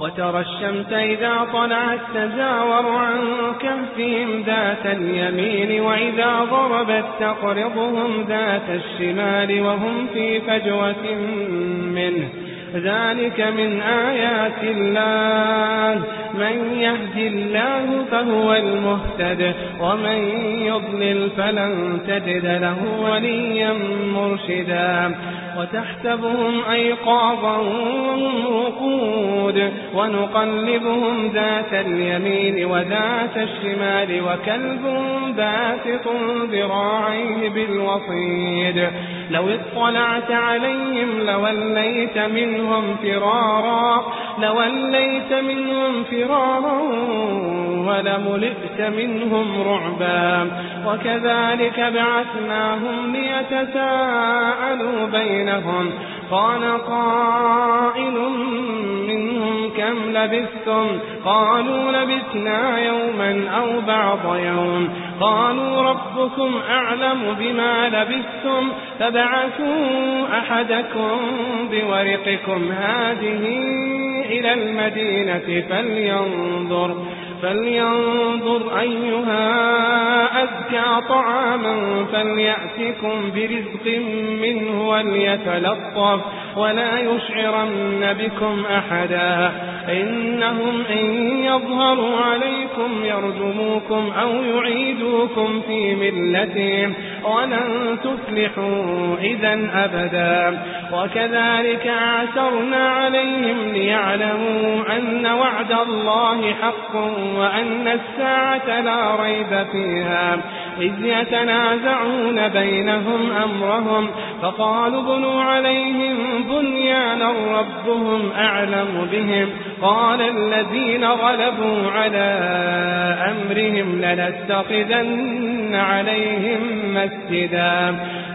وترى الشمس إذا طلعت تزاور عن كهفهم ذات اليمين وإذا ضربت تقرضهم ذات الشمال وهم في فجوة منه. ذلك من آيات الله. من يهدي الله فهو المهتد ومن يضلل فلن تجد له وليا مرشدا. وتحسبهم أيقاظا وهم رقود ونقلبهم ذات اليمين وذات الشمال وكلب باسط ذراعيه بالوصيد. لو اطلعت عليهم لوليت منهم فرارا لوليت منهم فرارا ولملئت منهم رعبا وكذلك بعثناهم ليتساءلوا بينهم قال قائل منهم كم لبثتم قالوا لبثنا يوما أو بعض يوم قالوا ربكم أعلم بما لبثتم فبعثوا أحدكم بورقكم هذه إلى المدينة فلينظر فلينظر أيها أذكى طعاما فليأتكم برزق منه وليتلطف ولا يشعرن بكم أحدا. إنهم إن يظهروا عليكم يرجموكم أو يعيدوكم في ملتهم ولن تفلحوا إذا أبدا. وكذلك عسرنا عليهم ليعلموا أن وعد الله حق وأن الساعة لا ريب فيها. إذ يتنازعون بينهم أمرهم فقالوا بنوا عليهم بنيانا ربهم أعلم بهم قال الذين غلبوا على أمرهم لنستخذن عليهم مسجدا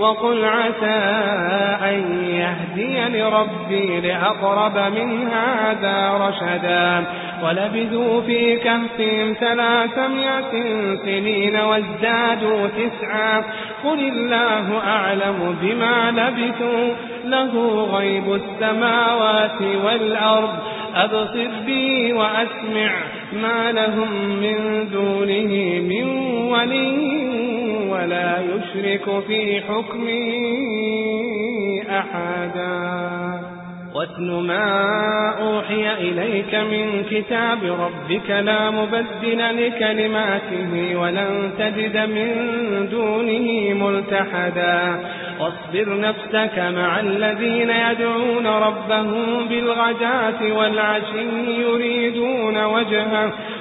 وقل عسى أن يهدي لربي لأقرب من هذا رشدا. ولبثوا في كهفهم ثلاثمائة سنين وازدادوا تسعا. قل الله أعلم بما لبثوا. له غيب السماوات والأرض. أبصر بي وأسمع ما لهم من دونه من ولي. ولا يشرك في حكمه أحدا. واتل ما أوحي إليك من كتاب ربك لا مبدل لكلماته ولن تجد من دونه ملتحدا. واصبر نفسك مع الذين يدعون ربهم بالغجاة والعشي يريدون وجهه.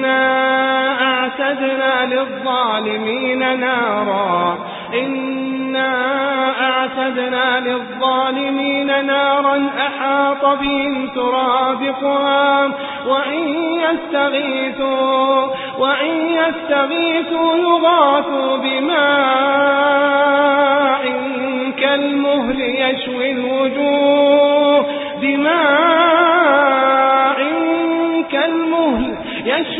إنا أعتدنا للظالمين نارا. إنا أعتدنا للظالمين نارا. أحاط بهم ترابقها. وإن يستغيثوا وإن يستغيثوا يغاثوا بماء كالمهل يشوي الوجوه. بماء كالمهل يشوي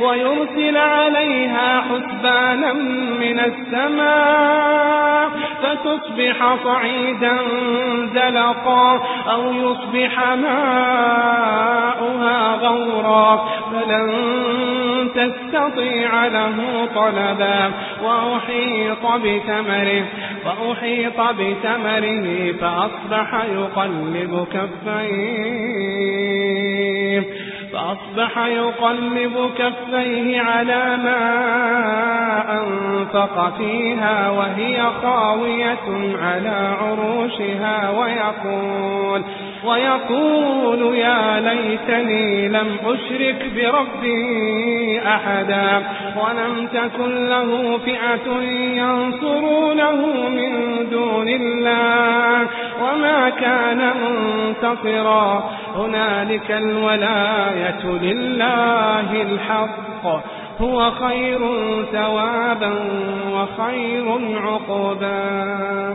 ويرسل عليها حسبانا من السماء فتصبح صعيدا زلقا أو يصبح ماؤها غورا فلن تستطيع له طلبا وأحيط بثمره وأحيط بثمره فأصبح يقلب كفيه فأصبح يقلب كفيه على ما أنفق فيها وهي خاوية على عروشها ويقول ويقول يا ليتني لم أشرك بربي أحدا ولم تكن له فئة ينصرونه من دون الله وما كان منتصرا. هنالك الولاية لله الحق. هو خير ثوابا وخير عقبا.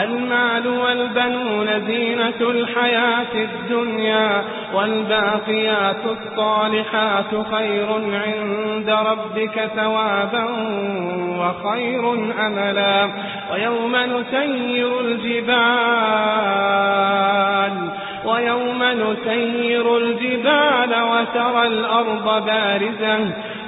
المال والبنون زينة الحياة الدنيا والباقيات الصالحات خير عند ربك ثوابا وخير أملا. ويوم نسير الجبال ويوم نسير الجبال وترى الأرض بارزة.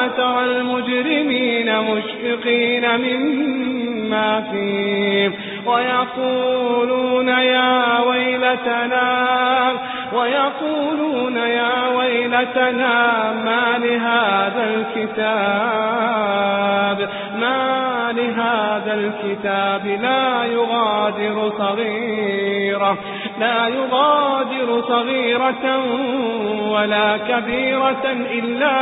فترى المجرمين مشفقين مما فيه. ويقولون يا ويلتنا ويقولون يا ويلتنا ما لهذا الكتاب؟ ما لهذا الكتاب؟ لا يغادر صغيرة. لا يغادر صغيرة ولا كبيرة إلا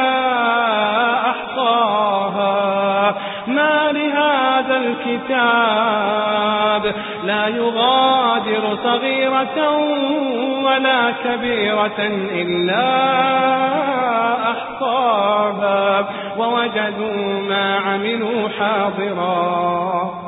أحصاها. ما لهذا الكتاب؟ لا يغادر صغيرة ولا كبيرة إلا أحصاها. ووجدوا ما عملوا حاضرا.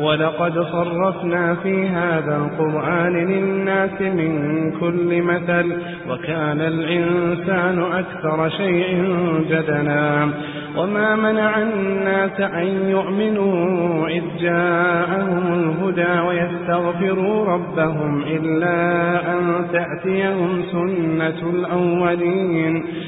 ولقد صرفنا في هذا القرآن للناس من كل مثل وكان الإنسان أكثر شيء جدنا وما منع الناس أن يؤمنوا إذ جاءهم الهدى ويستغفروا ربهم إلا أن تأتيهم سنة الأولين.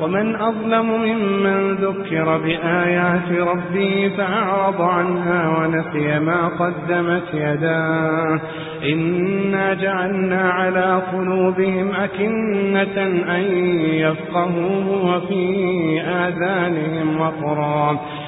ومن أظلم ممن ذكر بآيات ربه فأعرض عنها ونسي ما قدمت يداه. إنا جعلنا على قلوبهم أكنة أن يفقهوه وفي آذانهم وقرا.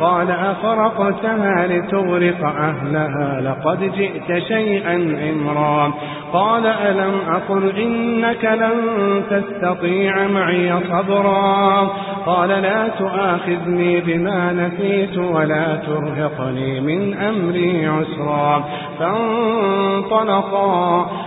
قال أخرقتها لتغرق أهلها لقد جئت شيئا إمرا. قال ألم أقل إنك لن تستطيع معي صبرا؟ قال لا تؤاخذني بما نسيت ولا ترهقني من أمري عسرا. فانطلقا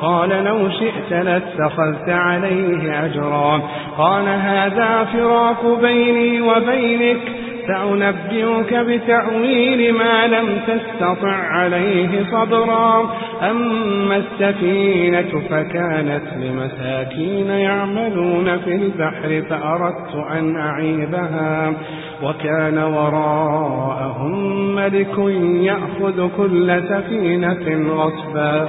قال لو شئت لاتخذت عليه أجرا. قال هذا فراق بيني وبينك سأنبئك بتأويل ما لم تستطع عليه صبرا. أما السفينة فكانت لمساكين يعملون في البحر فأردت أن أعيبها. وكان وراءهم ملك يأخذ كل سفينة غصبا.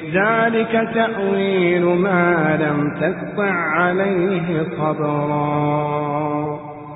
ذلك تأويل ما لم تستع عليه صبرا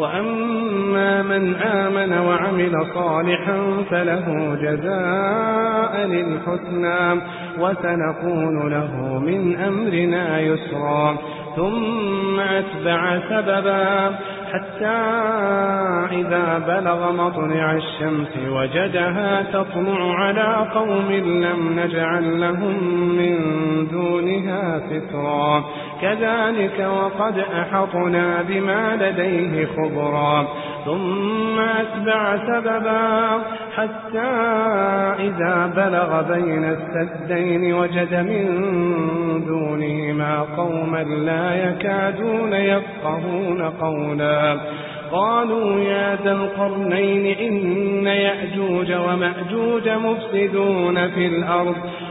وأما من آمن وعمل صالحا فله جزاء للحسنى وسنقول له من أمرنا يسرا ثم أتبع سببا حتى إذا بلغ مطلع الشمس وجدها تطلع على قوم لم نجعل لهم من دونها سترا كذلك وقد أحطنا بما لديه خبرا. ثم أتبع سببا حتى إذا بلغ بين السدين وجد من دونهما قوما لا يكادون يفقهون قولا. قالوا يا ذا القرنين إن يأجوج ومأجوج مفسدون في الأرض.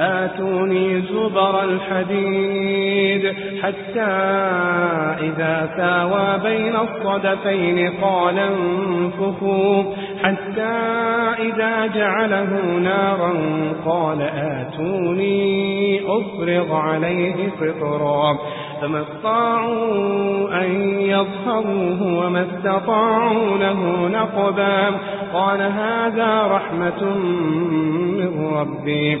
آتوني زبر الحديد حتى إذا ساوى بين الصدفين قال انفخوا حتى إذا جعله نارا قال آتوني أفرغ عليه فطرا فما استطاعوا أن يظهروه وما استطاعوا له نقبا قال هذا رحمة من ربي